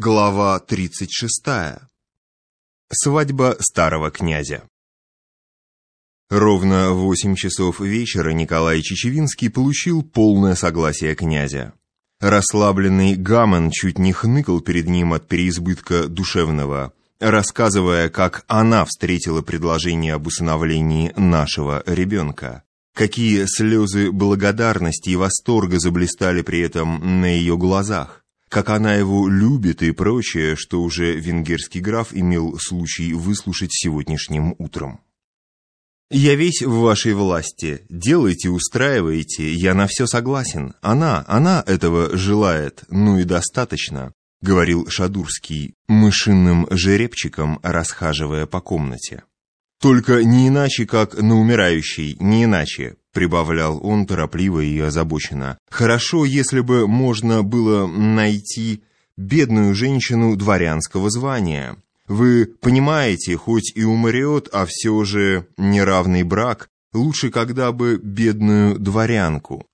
Глава 36. Свадьба старого князя. Ровно в восемь часов вечера Николай Чечевинский получил полное согласие князя. Расслабленный Гамон чуть не хныкал перед ним от переизбытка душевного, рассказывая, как она встретила предложение об усыновлении нашего ребенка. Какие слезы благодарности и восторга заблистали при этом на ее глазах как она его любит и прочее, что уже венгерский граф имел случай выслушать сегодняшним утром. «Я весь в вашей власти. Делайте, устраивайте, я на все согласен. Она, она этого желает, ну и достаточно», — говорил Шадурский, мышиным жеребчиком расхаживая по комнате. «Только не иначе, как на умирающей, не иначе прибавлял он торопливо и озабоченно. «Хорошо, если бы можно было найти бедную женщину дворянского звания. Вы понимаете, хоть и умрет, а все же неравный брак, лучше когда бы бедную дворянку».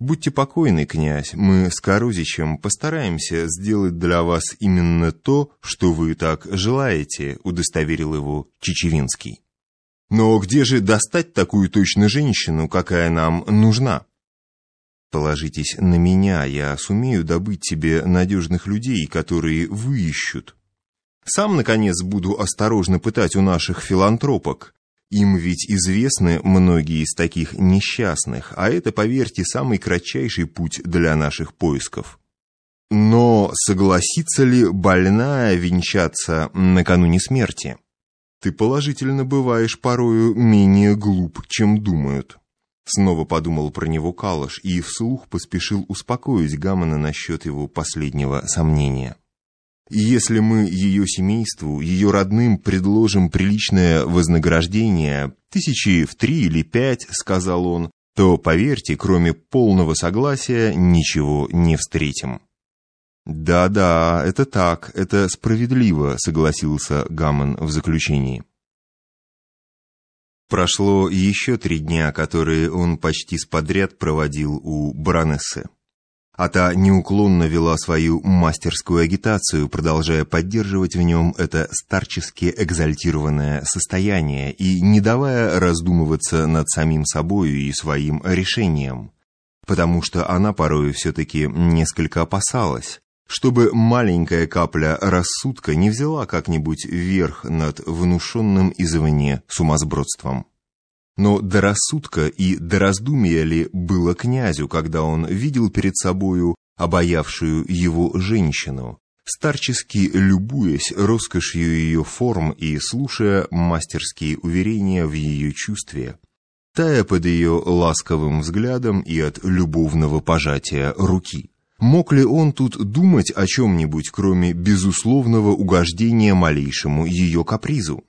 «Будьте покойны, князь, мы с Корузичем постараемся сделать для вас именно то, что вы так желаете», удостоверил его Чечевинский. Но где же достать такую точно женщину, какая нам нужна? Положитесь на меня, я сумею добыть тебе надежных людей, которые выищут. Сам, наконец, буду осторожно пытать у наших филантропок. Им ведь известны многие из таких несчастных, а это, поверьте, самый кратчайший путь для наших поисков. Но согласится ли больная венчаться накануне смерти? Ты положительно бываешь порою менее глуп, чем думают. Снова подумал про него Калыш и вслух поспешил успокоить Гамона насчет его последнего сомнения. Если мы ее семейству, ее родным предложим приличное вознаграждение, тысячи в три или пять, сказал он, то, поверьте, кроме полного согласия, ничего не встретим. «Да-да, это так, это справедливо», — согласился Гаммон в заключении. Прошло еще три дня, которые он почти сподряд проводил у баронессы. А та неуклонно вела свою мастерскую агитацию, продолжая поддерживать в нем это старчески экзальтированное состояние и не давая раздумываться над самим собою и своим решением, потому что она порой все-таки несколько опасалась, чтобы маленькая капля рассудка не взяла как-нибудь верх над внушенным извне сумасбродством. Но до рассудка и до раздумья ли было князю, когда он видел перед собою обаявшую его женщину, старчески любуясь роскошью ее форм и слушая мастерские уверения в ее чувстве, тая под ее ласковым взглядом и от любовного пожатия руки. Мог ли он тут думать о чем-нибудь, кроме безусловного угождения малейшему ее капризу?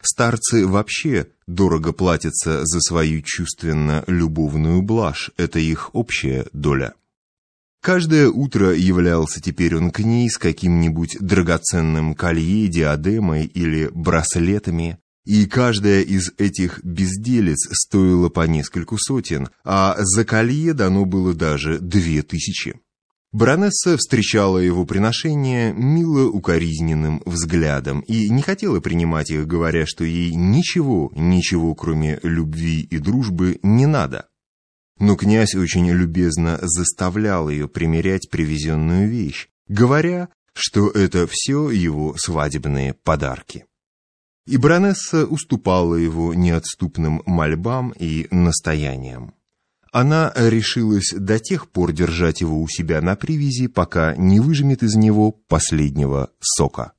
Старцы вообще дорого платятся за свою чувственно-любовную блажь, это их общая доля. Каждое утро являлся теперь он к ней с каким-нибудь драгоценным колье, диадемой или браслетами, и каждая из этих безделец стоила по нескольку сотен, а за колье дано было даже две тысячи. Баронесса встречала его приношение мило укоризненным взглядом и не хотела принимать их, говоря, что ей ничего, ничего кроме любви и дружбы не надо. Но князь очень любезно заставлял ее примерять привезенную вещь, говоря, что это все его свадебные подарки. И баронесса уступала его неотступным мольбам и настояниям. Она решилась до тех пор держать его у себя на привязи, пока не выжмет из него последнего сока.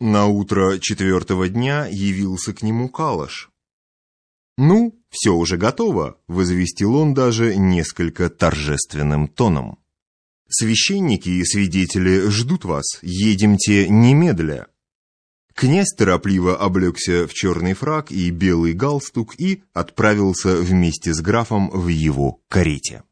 На утро четвертого дня явился к нему Калаш. «Ну, все уже готово», — возвестил он даже несколько торжественным тоном. «Священники и свидетели ждут вас, едемте немедля». Князь торопливо облегся в черный фраг и белый галстук и отправился вместе с графом в его карете.